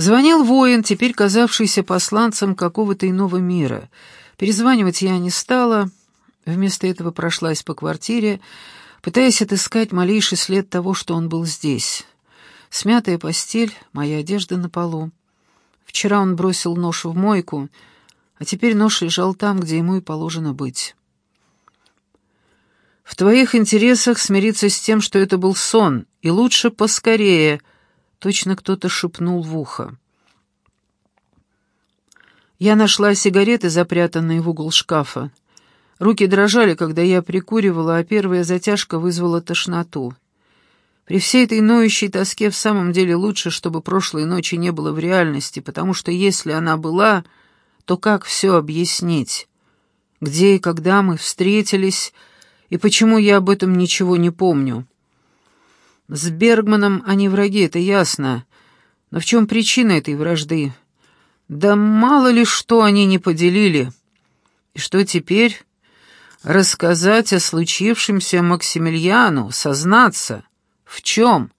Звонил воин, теперь казавшийся посланцем какого-то иного мира. Перезванивать я не стала, вместо этого прошлась по квартире, пытаясь отыскать малейший след того, что он был здесь. Смятая постель, моя одежда на полу. Вчера он бросил нож в мойку, а теперь нож лежал там, где ему и положено быть. В твоих интересах смириться с тем, что это был сон, и лучше поскорее, точно кто-то шепнул в ухо. Я нашла сигареты, запрятанные в угол шкафа. Руки дрожали, когда я прикуривала, а первая затяжка вызвала тошноту. При всей этой ноющей тоске в самом деле лучше, чтобы прошлой ночи не было в реальности, потому что если она была, то как все объяснить? Где и когда мы встретились, и почему я об этом ничего не помню? С Бергманом они враги, это ясно. Но в чем причина этой вражды? Да мало ли что они не поделили. И что теперь? Рассказать о случившемся Максимилиану, сознаться. В чем?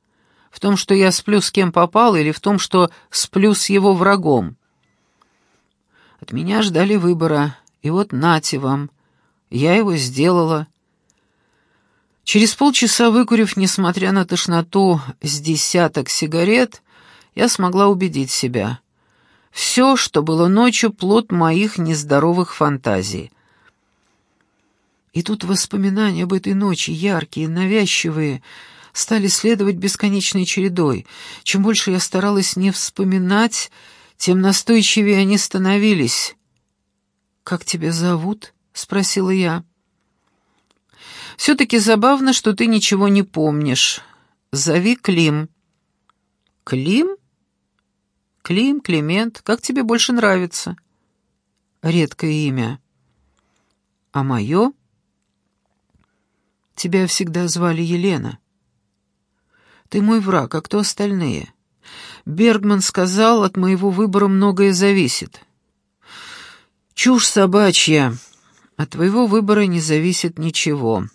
В том, что я сплю с кем попал, или в том, что сплю с его врагом? От меня ждали выбора, и вот нате вам. Я его сделала. Через полчаса, выкурив, несмотря на тошноту, с десяток сигарет, я смогла убедить себя. Все, что было ночью, плод моих нездоровых фантазий — и тут воспоминания об этой ночи, яркие, навязчивые, стали следовать бесконечной чередой. Чем больше я старалась не вспоминать, тем настойчивее они становились. «Как тебя зовут?» — спросила я. «Все-таки забавно, что ты ничего не помнишь. Зови Клим». «Клим?» «Клим, Климент, как тебе больше нравится?» «Редкое имя». «А мое?» Тебя всегда звали Елена. Ты мой враг, а кто остальные? Бергман сказал, от моего выбора многое зависит. Чушь собачья. От твоего выбора не зависит ничего.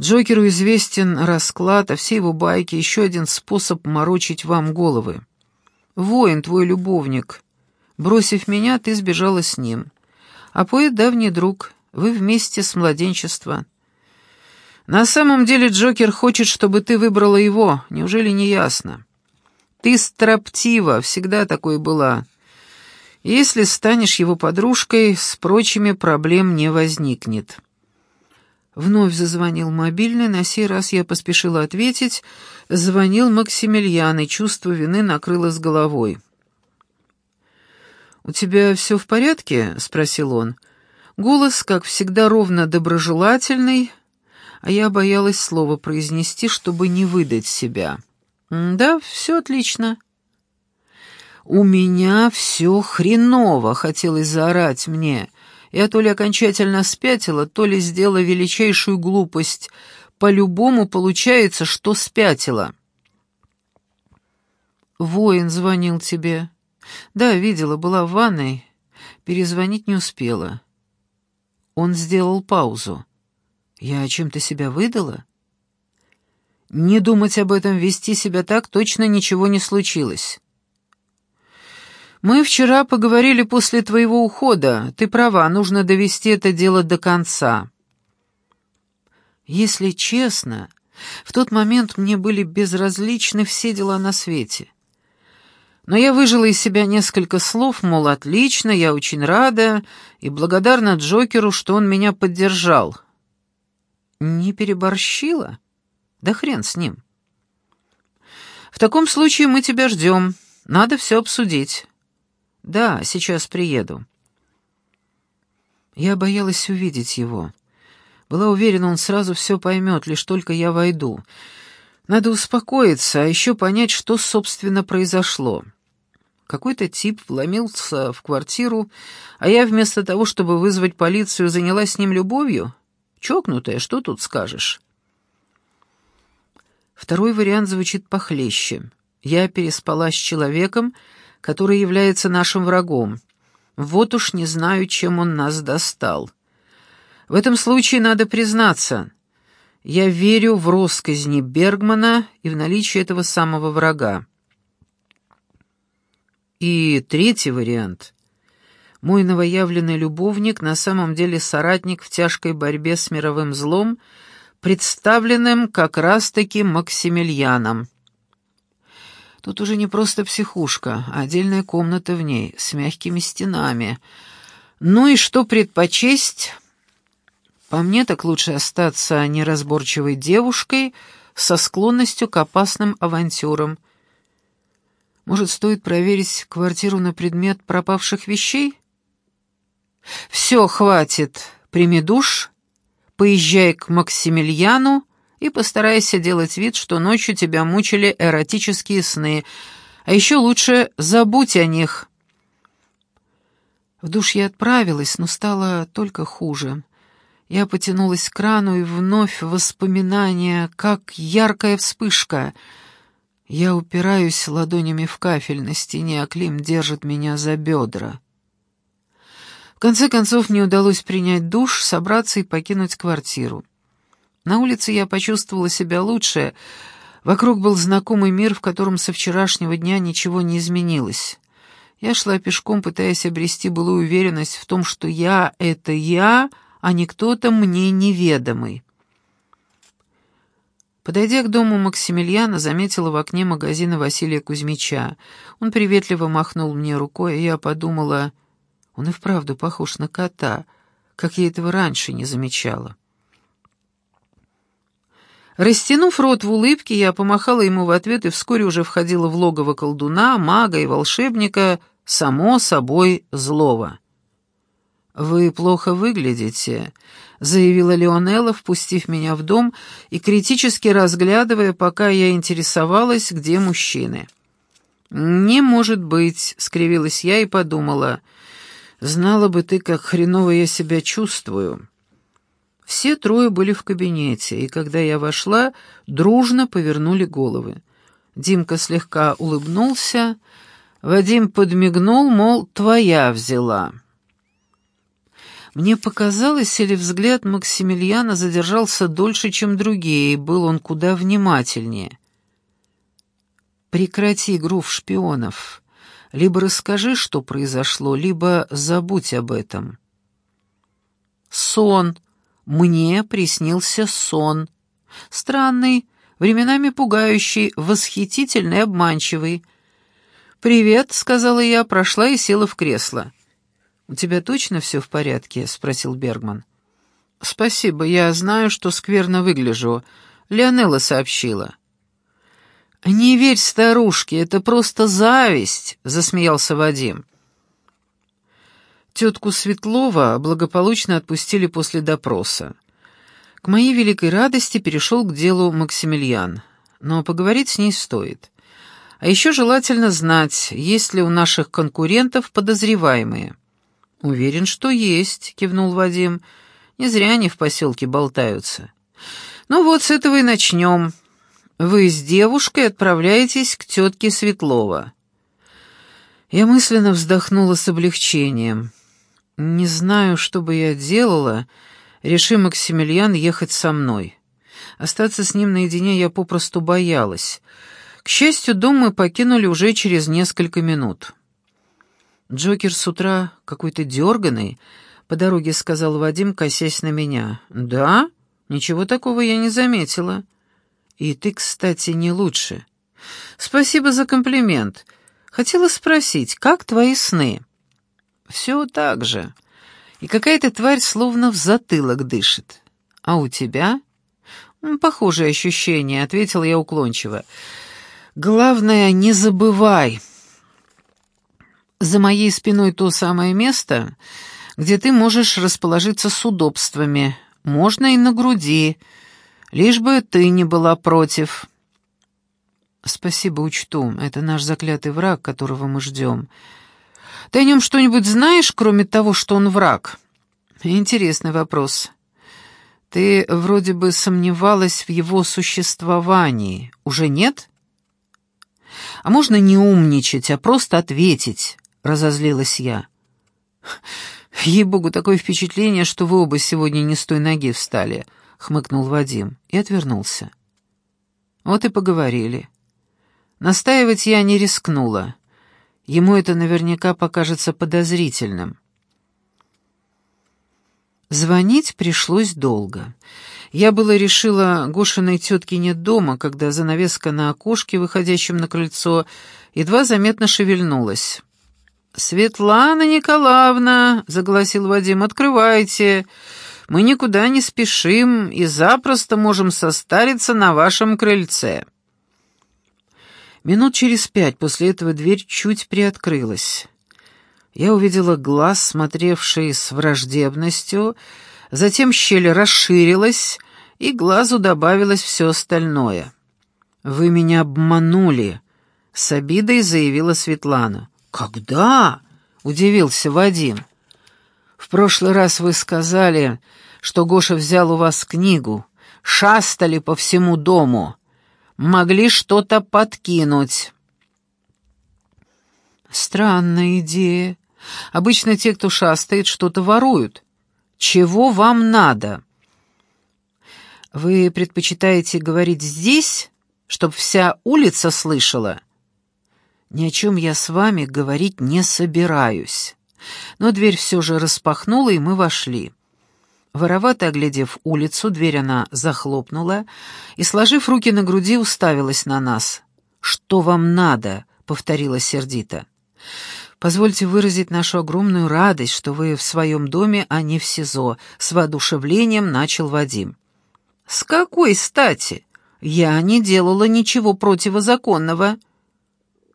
Джокеру известен расклад, а все его байки — еще один способ морочить вам головы. Воин твой любовник. Бросив меня, ты сбежала с ним. А поэт — давний друг. Вы вместе с младенчества. На самом деле Джокер хочет, чтобы ты выбрала его, неужели не ясно? Ты строптива, всегда такой была. Если станешь его подружкой, с прочими проблем не возникнет. Вновь зазвонил мобильный, на сей раз я поспешила ответить. Звонил Максимилиан, и чувство вины накрыло с головой. «У тебя все в порядке?» — спросил он. Голос, как всегда, ровно доброжелательный, а я боялась слова произнести, чтобы не выдать себя. «Да, все отлично». «У меня все хреново», — хотелось заорать мне. Я то ли окончательно спятила, то ли сделала величайшую глупость. По-любому получается, что спятила. «Воин звонил тебе». «Да, видела, была в ванной. Перезвонить не успела». Он сделал паузу. Я чем-то себя выдала? Не думать об этом, вести себя так, точно ничего не случилось. Мы вчера поговорили после твоего ухода. Ты права, нужно довести это дело до конца. Если честно, в тот момент мне были безразличны все дела на свете. Но я выжила из себя несколько слов, мол, отлично, я очень рада и благодарна Джокеру, что он меня поддержал. Не переборщила? Да хрен с ним. В таком случае мы тебя ждем. Надо все обсудить. Да, сейчас приеду. Я боялась увидеть его. Была уверена, он сразу все поймет, лишь только я войду. Надо успокоиться, а еще понять, что, собственно, произошло. Какой-то тип вломился в квартиру, а я вместо того, чтобы вызвать полицию, занялась с ним любовью? Чокнутая, что тут скажешь? Второй вариант звучит похлеще. Я переспала с человеком, который является нашим врагом. Вот уж не знаю, чем он нас достал. В этом случае надо признаться. Я верю в росказни Бергмана и в наличие этого самого врага. И третий вариант. Мой новоявленный любовник на самом деле соратник в тяжкой борьбе с мировым злом, представленным как раз-таки Максимилианом. Тут уже не просто психушка, а отдельная комната в ней, с мягкими стенами. Ну и что предпочесть? По мне так лучше остаться неразборчивой девушкой со склонностью к опасным авантюрам. Может, стоит проверить квартиру на предмет пропавших вещей? «Все, хватит. Прими душ, поезжай к Максимилиану и постарайся делать вид, что ночью тебя мучили эротические сны, а еще лучше забудь о них». В душ я отправилась, но стало только хуже. Я потянулась к крану, и вновь воспоминания, как яркая вспышка. Я упираюсь ладонями в кафель на стене, а Клим держит меня за бедра. В конце концов мне удалось принять душ, собраться и покинуть квартиру. На улице я почувствовала себя лучше. Вокруг был знакомый мир, в котором со вчерашнего дня ничего не изменилось. Я шла пешком, пытаясь обрести былую уверенность в том, что я — это я, а не кто-то мне неведомый. Подойдя к дому Максимилиана, заметила в окне магазина Василия Кузьмича. Он приветливо махнул мне рукой, и я подумала... Он и вправду похож на кота, как я этого раньше не замечала. Растянув рот в улыбке, я помахала ему в ответ и вскоре уже входила в логово колдуна, мага и волшебника, само собой злого. «Вы плохо выглядите», — заявила Леонелла, впустив меня в дом и критически разглядывая, пока я интересовалась, где мужчины. «Не может быть», — скривилась я и подумала, — Знала бы ты, как хреново я себя чувствую. Все трое были в кабинете, и когда я вошла, дружно повернули головы. Димка слегка улыбнулся, Вадим подмигнул, мол, твоя взяла. Мне показалось, или взгляд Максимилиана задержался дольше, чем другие, и был он куда внимательнее. «Прекрати игру в шпионов», либо расскажи, что произошло, либо забудь об этом. Сон. Мне приснился сон. Странный, временами пугающий, восхитительный, обманчивый. «Привет», — сказала я, прошла и села в кресло. «У тебя точно все в порядке?» — спросил Бергман. «Спасибо, я знаю, что скверно выгляжу. Леонелла сообщила». «Не верь старушке, это просто зависть», — засмеялся Вадим. Тетку Светлова благополучно отпустили после допроса. К моей великой радости перешел к делу Максимилиан, но поговорить с ней стоит. А еще желательно знать, есть ли у наших конкурентов подозреваемые. «Уверен, что есть», — кивнул Вадим. «Не зря они в поселке болтаются». «Ну вот, с этого и начнем». Вы с девушкой отправляетесь к тетке Светлова. Я мысленно вздохнула с облегчением. Не знаю, что бы я делала, реши Максимилиан ехать со мной. Остаться с ним наедине я попросту боялась. К счастью, дом мы покинули уже через несколько минут. Джокер с утра какой-то дерганый, по дороге сказал Вадим, косясь на меня. «Да? Ничего такого я не заметила». И ты, кстати, не лучше. Спасибо за комплимент. Хотела спросить, как твои сны? Все так же. И какая-то тварь словно в затылок дышит. А у тебя? Похожее ощущение, ответил я уклончиво. Главное, не забывай. За моей спиной то самое место, где ты можешь расположиться с удобствами. Можно и на груди, Лишь бы ты не была против». «Спасибо, учту. Это наш заклятый враг, которого мы ждем. Ты о нем что-нибудь знаешь, кроме того, что он враг?» «Интересный вопрос. Ты вроде бы сомневалась в его существовании. Уже нет?» «А можно не умничать, а просто ответить?» — разозлилась я. «Ей-богу, такое впечатление, что вы оба сегодня не с той ноги встали». — хмыкнул Вадим и отвернулся. Вот и поговорили. Настаивать я не рискнула. Ему это наверняка покажется подозрительным. Звонить пришлось долго. Я было решила, Гошиной тетки нет дома, когда занавеска на окошке, выходящем на крыльцо, едва заметно шевельнулась. «Светлана Николаевна», — загласил Вадим, — «открывайте. Мы никуда не спешим и запросто можем состариться на вашем крыльце». Минут через пять после этого дверь чуть приоткрылась. Я увидела глаз, смотревший с враждебностью, затем щель расширилась, и глазу добавилось все остальное. «Вы меня обманули», — с обидой заявила Светлана. «Когда?» — удивился Вадим. «В прошлый раз вы сказали, что Гоша взял у вас книгу, шастали по всему дому, могли что-то подкинуть». «Странная идея. Обычно те, кто шастает, что-то воруют. Чего вам надо?» «Вы предпочитаете говорить здесь, чтоб вся улица слышала?» «Ни о чем я с вами говорить не собираюсь». Но дверь все же распахнула, и мы вошли. Воровато оглядев улицу, дверь она захлопнула и, сложив руки на груди, уставилась на нас. «Что вам надо?» — повторила сердито. «Позвольте выразить нашу огромную радость, что вы в своем доме, а не в СИЗО», — с воодушевлением начал Вадим. «С какой стати? Я не делала ничего противозаконного».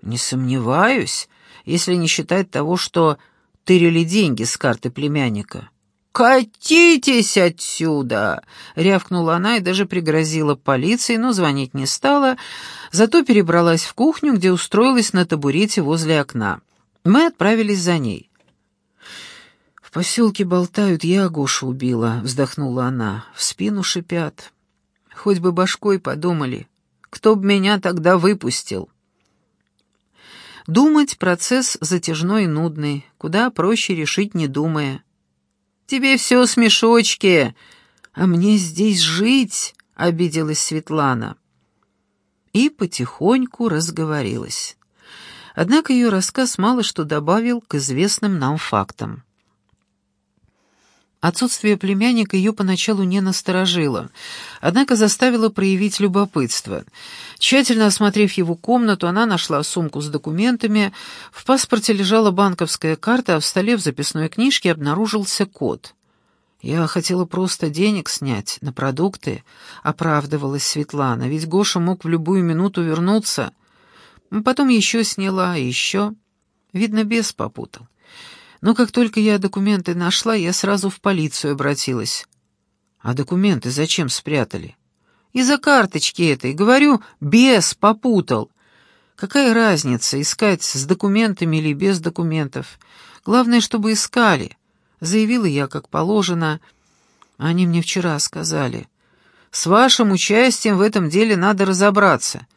«Не сомневаюсь, если не считать того, что тырили деньги с карты племянника». «Катитесь отсюда!» — рявкнула она и даже пригрозила полиции, но звонить не стала, зато перебралась в кухню, где устроилась на табурете возле окна. Мы отправились за ней. «В поселке болтают, я Гошу убила», — вздохнула она. «В спину шипят. Хоть бы башкой подумали. Кто б меня тогда выпустил?» Думать процесс затяжной и нудный, куда проще решить, не думая. «Тебе все смешочки, а мне здесь жить», — обиделась Светлана. И потихоньку разговорилась. Однако ее рассказ мало что добавил к известным нам фактам. Отсутствие племянника ее поначалу не насторожило, однако заставило проявить любопытство. Тщательно осмотрев его комнату, она нашла сумку с документами, в паспорте лежала банковская карта, а в столе в записной книжке обнаружился код. «Я хотела просто денег снять на продукты», — оправдывалась Светлана, «ведь Гоша мог в любую минуту вернуться». Потом еще сняла, и еще. Видно, бес попутал. Но как только я документы нашла, я сразу в полицию обратилась. А документы зачем спрятали? Из-за карточки этой. Говорю, бес попутал. Какая разница, искать с документами или без документов? Главное, чтобы искали. Заявила я, как положено. Они мне вчера сказали. С вашим участием в этом деле надо разобраться.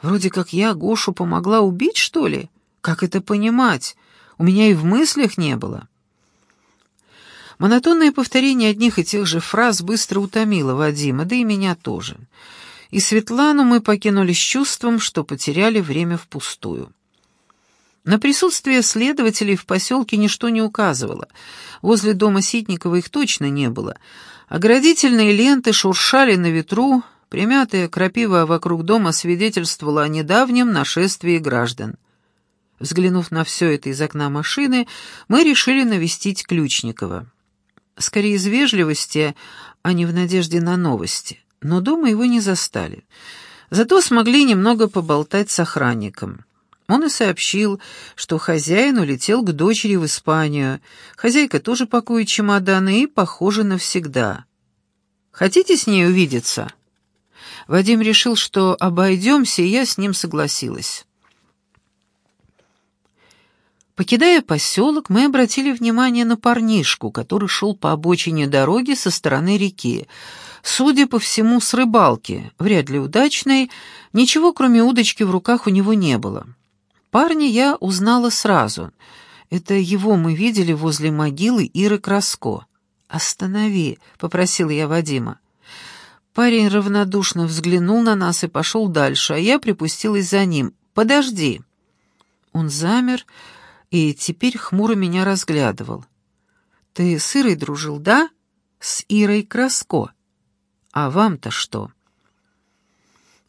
Вроде как я Гошу помогла убить, что ли? Как это понимать? У меня и в мыслях не было. Монотонное повторение одних и тех же фраз быстро утомило Вадима, да и меня тоже. И Светлану мы покинули с чувством, что потеряли время впустую. На присутствие следователей в поселке ничто не указывало. Возле дома Ситникова их точно не было. Оградительные ленты шуршали на ветру, примятая крапива вокруг дома свидетельствовала о недавнем нашествии граждан. Взглянув на все это из окна машины, мы решили навестить Ключникова. Скорее из вежливости, а не в надежде на новости. Но дома его не застали. Зато смогли немного поболтать с охранником. Он и сообщил, что хозяин улетел к дочери в Испанию. Хозяйка тоже пакует чемоданы и, похоже, навсегда. «Хотите с ней увидеться?» Вадим решил, что обойдемся, и я с ним согласилась. Покидая поселок, мы обратили внимание на парнишку, который шел по обочине дороги со стороны реки. Судя по всему, с рыбалки, вряд ли удачной, ничего кроме удочки в руках у него не было. Парня я узнала сразу. Это его мы видели возле могилы Иры Краско. «Останови», — попросила я Вадима. Парень равнодушно взглянул на нас и пошел дальше, а я припустилась за ним. «Подожди». Он замер и теперь хмуро меня разглядывал. «Ты с Ирой дружил, да? С Ирой Краско. А вам-то что?»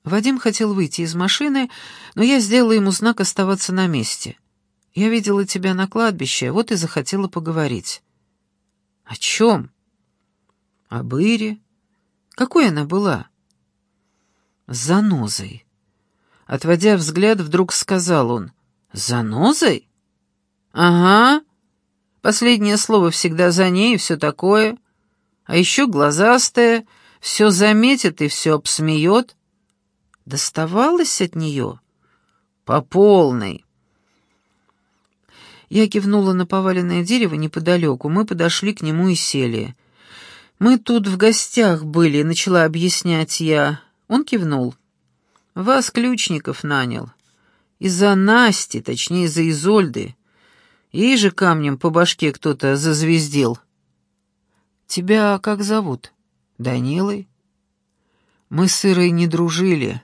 Вадим хотел выйти из машины, но я сделала ему знак оставаться на месте. «Я видела тебя на кладбище, вот и захотела поговорить». «О чем?» «Об Ире. Какой она была?» «Занозой». Отводя взгляд, вдруг сказал он. «Занозой?» «Ага. Последнее слово всегда за ней и все такое. А еще глазастая, все заметит и все обсмеет. Доставалось от нее? По полной». Я кивнула на поваленное дерево неподалеку. Мы подошли к нему и сели. «Мы тут в гостях были», — начала объяснять я. Он кивнул. «Вас Ключников нанял. Из-за Насти, точнее, из-за Изольды. Ей же камнем по башке кто-то зазвездил. Тебя как зовут? Данилой? Мы с Ирой не дружили.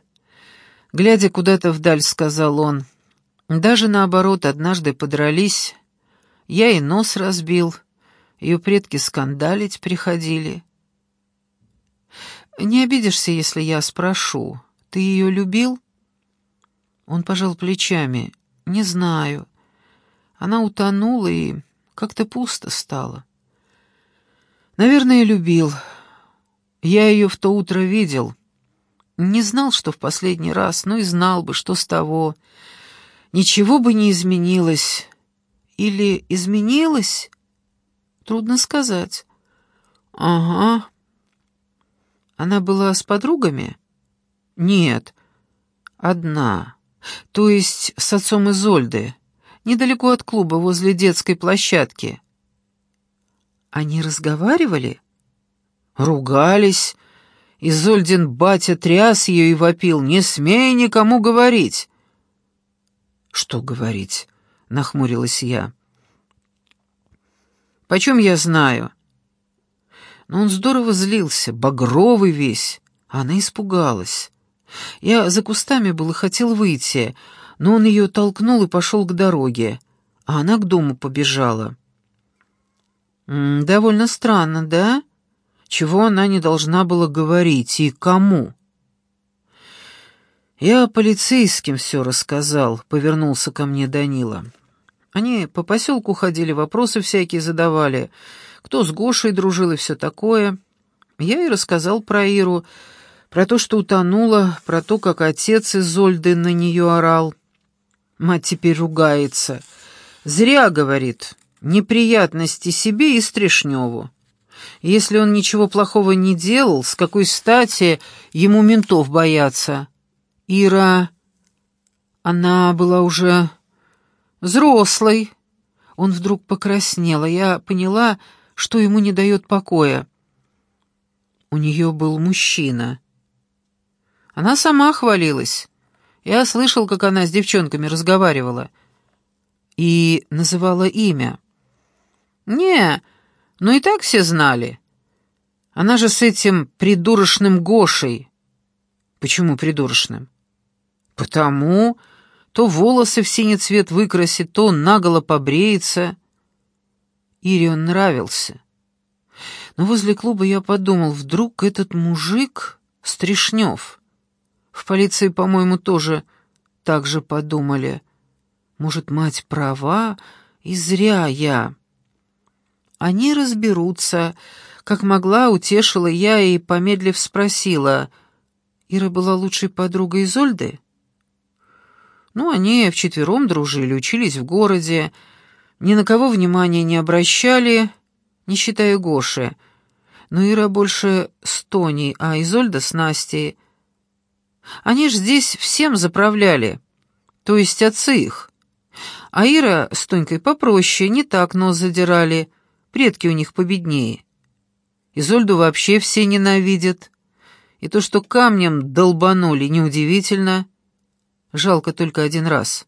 Глядя куда-то вдаль, сказал он. Даже наоборот, однажды подрались. Я и нос разбил. Ее предки скандалить приходили. Не обидишься, если я спрошу. Ты ее любил? Он пожал плечами. Не знаю. Она утонула, и как-то пусто стало. Наверное, любил. Я ее в то утро видел. Не знал, что в последний раз, но и знал бы, что с того. Ничего бы не изменилось. Или изменилось? Трудно сказать. Ага. Она была с подругами? Нет. Одна. То есть с отцом Изольды недалеко от клуба, возле детской площадки. Они разговаривали? Ругались. Изольдин батя тряс ее и вопил, «Не смей никому говорить!» «Что говорить?» — нахмурилась я. «Почем я знаю?» Но он здорово злился, багровый весь, она испугалась. Я за кустами был и хотел выйти, но он ее толкнул и пошел к дороге, а она к дому побежала. «Довольно странно, да? Чего она не должна была говорить и кому?» «Я полицейским все рассказал», — повернулся ко мне Данила. Они по поселку ходили, вопросы всякие задавали, кто с Гошей дружил и все такое. Я и рассказал про Иру, про то, что утонула, про то, как отец из Зольды на нее орал. Мать теперь ругается. Зря, говорит, неприятности себе и Стрешневу. Если он ничего плохого не делал, с какой стати ему ментов бояться? Ира... Она была уже взрослой. Он вдруг покраснел, а я поняла, что ему не дает покоя. У нее был мужчина. Она сама хвалилась. Я слышал, как она с девчонками разговаривала. И называла имя. Не, ну и так все знали. Она же с этим придурочным Гошей. Почему придурочным? Потому то волосы в синий цвет выкрасит, то наголо побреется. Ире он нравился. Но возле клуба я подумал, вдруг этот мужик — Стришнев. В полиции, по-моему, тоже так же подумали. Может, мать права, и зря я. Они разберутся. Как могла, утешила я и, помедлив, спросила. Ира была лучшей подругой Изольды? Ну, они вчетвером дружили, учились в городе, ни на кого внимания не обращали, не считая Гоши. Но Ира больше с Тоней, а Изольда с Настей — они ж здесь всем заправляли, то есть отцы их. А Ира с Тонькой попроще, не так нос задирали, предки у них победнее. Изольду вообще все ненавидят. И то, что камнем долбанули, неудивительно. Жалко только один раз.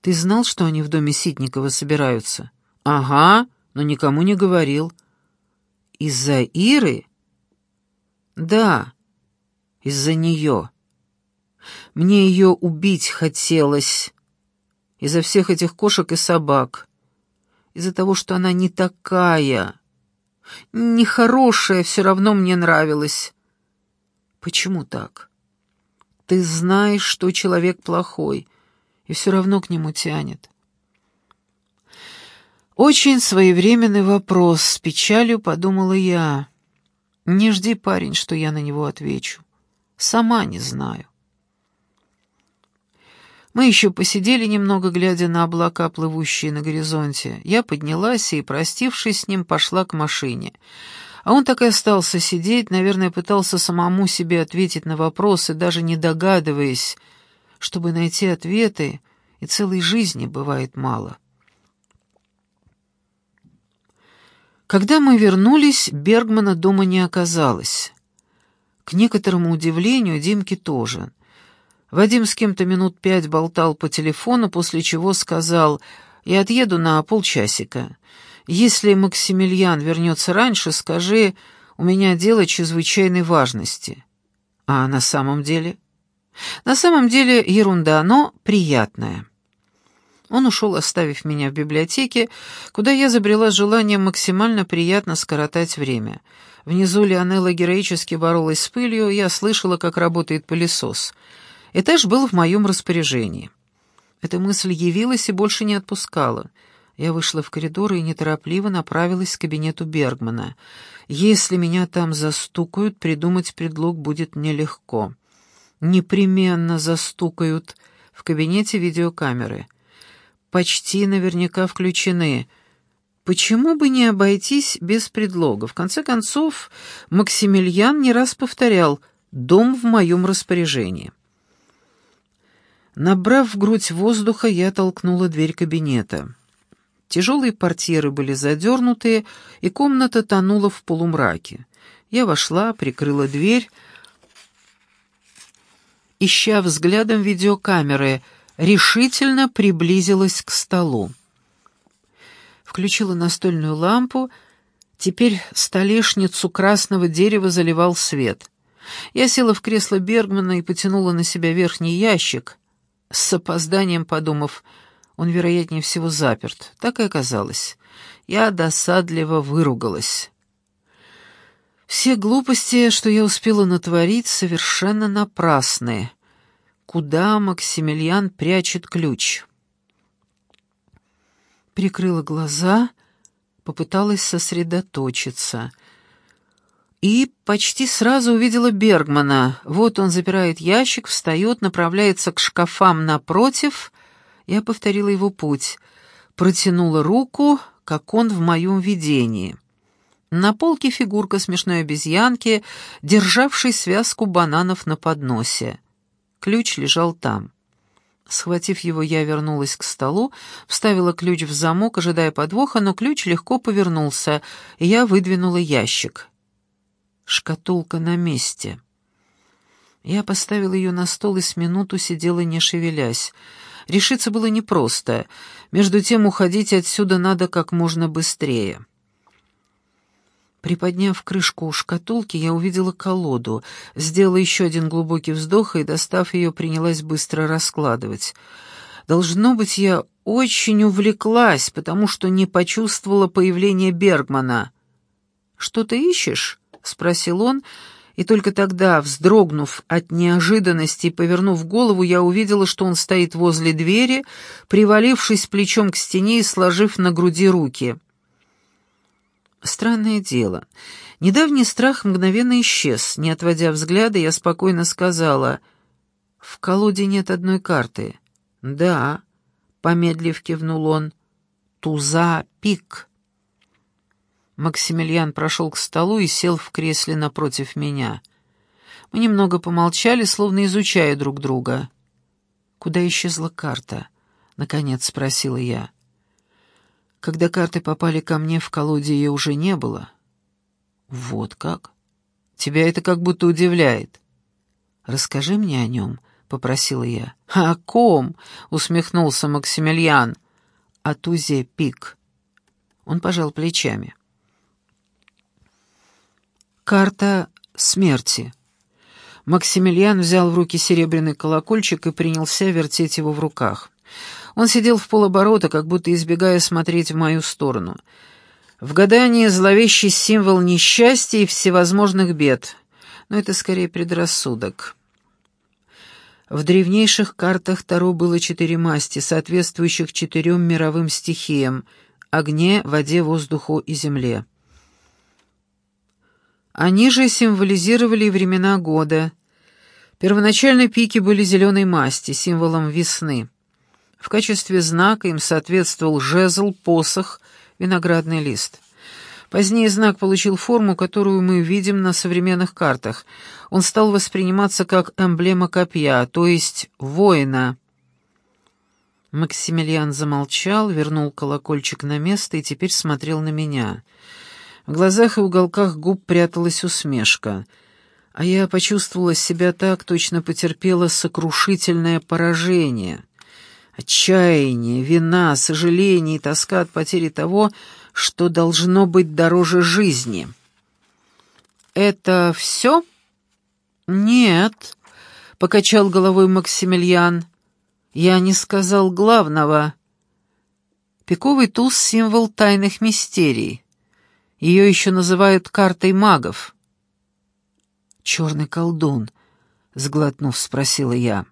Ты знал, что они в доме Ситникова собираются? Ага, но никому не говорил. Из-за Иры? Да из-за нее. Мне ее убить хотелось. Из-за всех этих кошек и собак. Из-за того, что она не такая. Нехорошая все равно мне нравилась. Почему так? Ты знаешь, что человек плохой, и все равно к нему тянет. Очень своевременный вопрос, с печалью подумала я. Не жди, парень, что я на него отвечу. Сама не знаю. Мы еще посидели немного, глядя на облака, плывущие на горизонте. Я поднялась и, простившись с ним, пошла к машине. А он так и остался сидеть, наверное, пытался самому себе ответить на вопросы, даже не догадываясь, чтобы найти ответы, и целой жизни бывает мало. Когда мы вернулись, Бергмана дома не оказалось. К некоторому удивлению, Димки тоже. Вадим с кем-то минут пять болтал по телефону, после чего сказал «Я отъеду на полчасика. Если Максимилиан вернется раньше, скажи, у меня дело чрезвычайной важности». «А на самом деле?» «На самом деле ерунда, но приятная». Он ушел, оставив меня в библиотеке, куда я забрела с желанием максимально приятно скоротать время. Внизу Леонелла героически боролась с пылью, я слышала, как работает пылесос. Этаж был в моем распоряжении. Эта мысль явилась и больше не отпускала. Я вышла в коридор и неторопливо направилась к кабинету Бергмана. Если меня там застукают, придумать предлог будет нелегко. Непременно застукают в кабинете видеокамеры — почти наверняка включены. Почему бы не обойтись без предлога? В конце концов, Максимилиан не раз повторял «дом в моем распоряжении». Набрав в грудь воздуха, я толкнула дверь кабинета. Тяжелые портьеры были задернуты, и комната тонула в полумраке. Я вошла, прикрыла дверь, ища взглядом видеокамеры — решительно приблизилась к столу. Включила настольную лампу, теперь столешницу красного дерева заливал свет. Я села в кресло Бергмана и потянула на себя верхний ящик, с опозданием подумав, он, вероятнее всего, заперт. Так и оказалось. Я досадливо выругалась. Все глупости, что я успела натворить, совершенно напрасные куда Максимилиан прячет ключ. Прикрыла глаза, попыталась сосредоточиться. И почти сразу увидела Бергмана. Вот он запирает ящик, встает, направляется к шкафам напротив. Я повторила его путь. Протянула руку, как он в моем видении. На полке фигурка смешной обезьянки, державшей связку бананов на подносе. Ключ лежал там. Схватив его, я вернулась к столу, вставила ключ в замок, ожидая подвоха, но ключ легко повернулся, и я выдвинула ящик. Шкатулка на месте. Я поставила ее на стол и с минуту сидела, не шевелясь. Решиться было непросто. Между тем, уходить отсюда надо как можно быстрее. Приподняв крышку шкатулки, я увидела колоду, сделала еще один глубокий вздох и, достав ее, принялась быстро раскладывать. Должно быть, я очень увлеклась, потому что не почувствовала появления Бергмана. «Что ты ищешь?» — спросил он, и только тогда, вздрогнув от неожиданности и повернув голову, я увидела, что он стоит возле двери, привалившись плечом к стене и сложив на груди руки. Странное дело. Недавний страх мгновенно исчез. Не отводя взгляда, я спокойно сказала, «В колоде нет одной карты». «Да», — помедлив кивнул он, «туза пик». Максимилиан прошел к столу и сел в кресле напротив меня. Мы немного помолчали, словно изучая друг друга. «Куда исчезла карта?» — наконец спросила я. Когда карты попали ко мне, в колоде ее уже не было. Вот как? Тебя это как будто удивляет. Расскажи мне о нем, — попросила я. «О ком?» — усмехнулся Максимилиан. «О тузе Пик». Он пожал плечами. «Карта смерти». Максимилиан взял в руки серебряный колокольчик и принялся вертеть его в руках. Он сидел в полоборота, как будто избегая смотреть в мою сторону. В гадании зловещий символ несчастья и всевозможных бед, но это скорее предрассудок. В древнейших картах Таро было четыре масти, соответствующих четырем мировым стихиям — огне, воде, воздуху и земле. Они же символизировали времена года, Первоначально пики были зеленой масти, символом весны. В качестве знака им соответствовал жезл, посох, виноградный лист. Позднее знак получил форму, которую мы видим на современных картах. Он стал восприниматься как эмблема копья, то есть воина. Максимилиан замолчал, вернул колокольчик на место и теперь смотрел на меня. В глазах и уголках губ пряталась усмешка — а я почувствовала себя так, точно потерпела сокрушительное поражение. Отчаяние, вина, сожаление и тоска от потери того, что должно быть дороже жизни. «Это все?» «Нет», — покачал головой Максимилиан. «Я не сказал главного. Пиковый туз — символ тайных мистерий. Ее еще называют картой магов» черный колдун?» — сглотнув, спросила я.